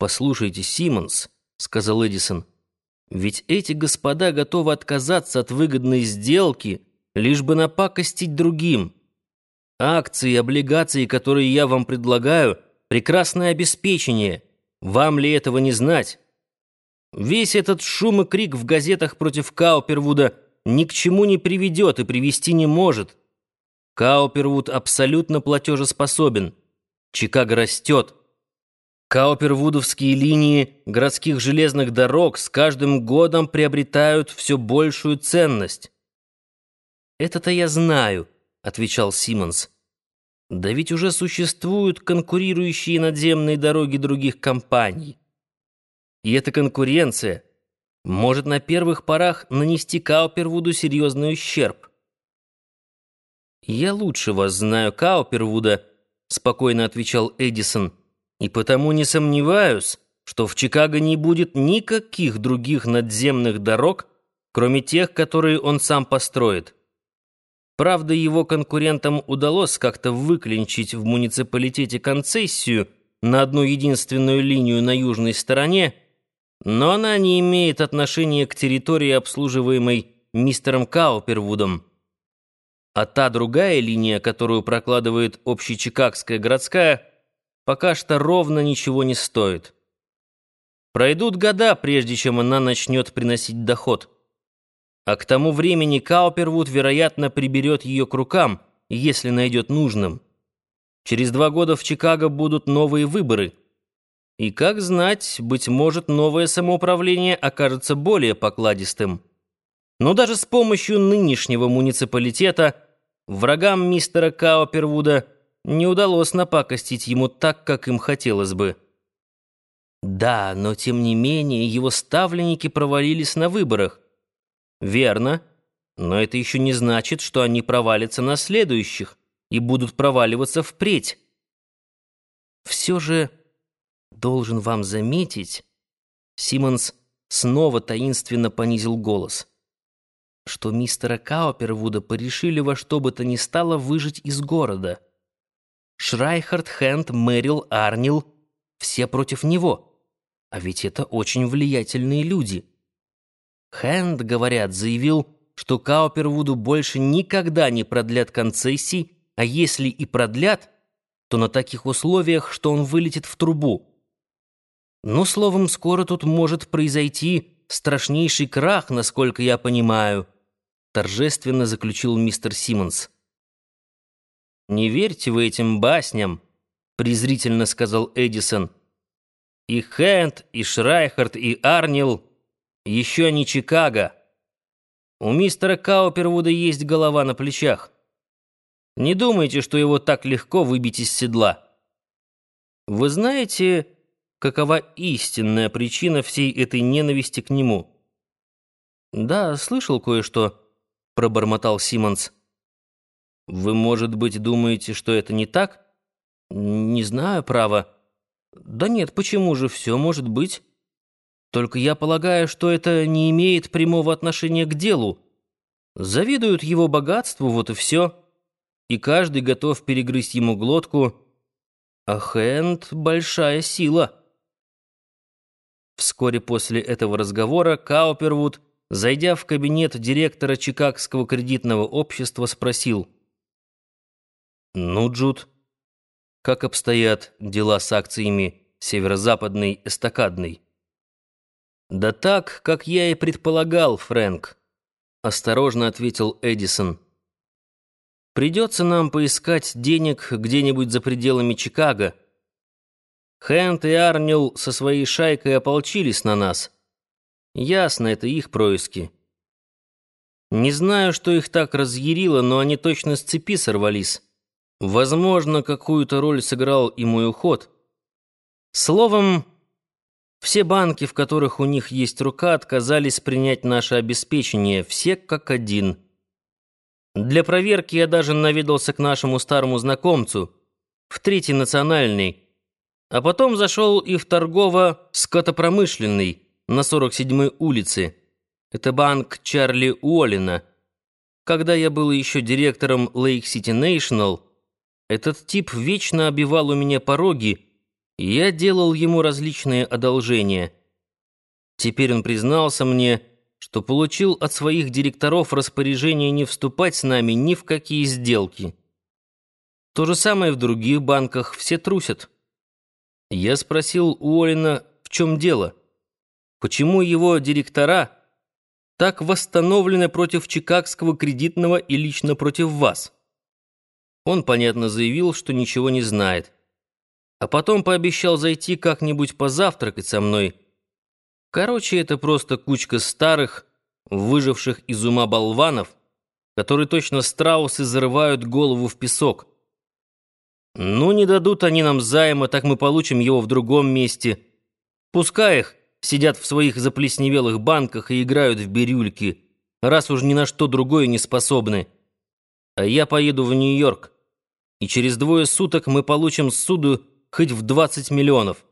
«Послушайте, Симмонс», — сказал Эдисон, — «ведь эти господа готовы отказаться от выгодной сделки, лишь бы напакостить другим. Акции и облигации, которые я вам предлагаю, — прекрасное обеспечение. Вам ли этого не знать? Весь этот шум и крик в газетах против Каупервуда ни к чему не приведет и привести не может. Каупервуд абсолютно платежеспособен. Чикаго растет. Каупервудовские линии городских железных дорог с каждым годом приобретают все большую ценность. «Это-то я знаю», — отвечал Симмонс. «Да ведь уже существуют конкурирующие надземные дороги других компаний. И эта конкуренция может на первых порах нанести Каупервуду серьезный ущерб. «Я лучше вас знаю, Каупервуда», — спокойно отвечал Эдисон, — и потому не сомневаюсь, что в Чикаго не будет никаких других надземных дорог, кроме тех, которые он сам построит. Правда, его конкурентам удалось как-то выклинчить в муниципалитете концессию на одну единственную линию на южной стороне, но она не имеет отношения к территории, обслуживаемой мистером Каупервудом. А та другая линия, которую прокладывает общечикагская городская, пока что ровно ничего не стоит. Пройдут года, прежде чем она начнет приносить доход. А к тому времени Каупервуд, вероятно, приберет ее к рукам, если найдет нужным. Через два года в Чикаго будут новые выборы. И, как знать, быть может, новое самоуправление окажется более покладистым. Но даже с помощью нынешнего муниципалитета врагам мистера Каупервуда – не удалось напакостить ему так, как им хотелось бы. Да, но тем не менее его ставленники провалились на выборах. Верно, но это еще не значит, что они провалятся на следующих и будут проваливаться впредь. Все же должен вам заметить, Симмонс снова таинственно понизил голос, что мистера Каупервуда порешили во что бы то ни стало выжить из города — Шрайхард, Хэнд, Мэрил, Арнил — все против него. А ведь это очень влиятельные люди. Хэнд, говорят, заявил, что Каупервуду больше никогда не продлят концессий, а если и продлят, то на таких условиях, что он вылетит в трубу. Ну, словом, скоро тут может произойти страшнейший крах, насколько я понимаю, торжественно заключил мистер Симмонс. «Не верьте вы этим басням», — презрительно сказал Эдисон. «И Хэнд, и Шрайхард, и Арнил еще не Чикаго. У мистера Каупервуда есть голова на плечах. Не думайте, что его так легко выбить из седла. Вы знаете, какова истинная причина всей этой ненависти к нему?» «Да, слышал кое-что», — пробормотал Симмонс. Вы, может быть, думаете, что это не так? Не знаю, право. Да нет, почему же все может быть? Только я полагаю, что это не имеет прямого отношения к делу. Завидуют его богатству, вот и все. И каждый готов перегрызть ему глотку. А Хэнд — большая сила. Вскоре после этого разговора Каупервуд, зайдя в кабинет директора Чикагского кредитного общества, спросил — «Ну, Джуд, как обстоят дела с акциями северо-западной эстакадной?» «Да так, как я и предполагал, Фрэнк», — осторожно ответил Эдисон. «Придется нам поискать денег где-нибудь за пределами Чикаго. Хэнд и Арнил со своей шайкой ополчились на нас. Ясно, это их происки. Не знаю, что их так разъярило, но они точно с цепи сорвались». Возможно, какую-то роль сыграл и мой уход. Словом, все банки, в которых у них есть рука, отказались принять наше обеспечение, все как один. Для проверки я даже наведался к нашему старому знакомцу, в Третий национальный, а потом зашел и в торгово-скотопромышленный на 47-й улице. Это банк Чарли Уоллина. Когда я был еще директором Lake City National, этот тип вечно обивал у меня пороги, Я делал ему различные одолжения. Теперь он признался мне, что получил от своих директоров распоряжение не вступать с нами ни в какие сделки. То же самое в других банках, все трусят. Я спросил Уоллина, в чем дело? Почему его директора так восстановлены против Чикагского кредитного и лично против вас? Он, понятно, заявил, что ничего не знает. А потом пообещал зайти как-нибудь позавтракать со мной. Короче, это просто кучка старых, выживших из ума болванов, которые точно страусы зарывают голову в песок. Ну, не дадут они нам займа, так мы получим его в другом месте. Пускай их сидят в своих заплесневелых банках и играют в бирюльки, раз уж ни на что другое не способны. А я поеду в Нью-Йорк, и через двое суток мы получим суду хоть в 20 миллионов.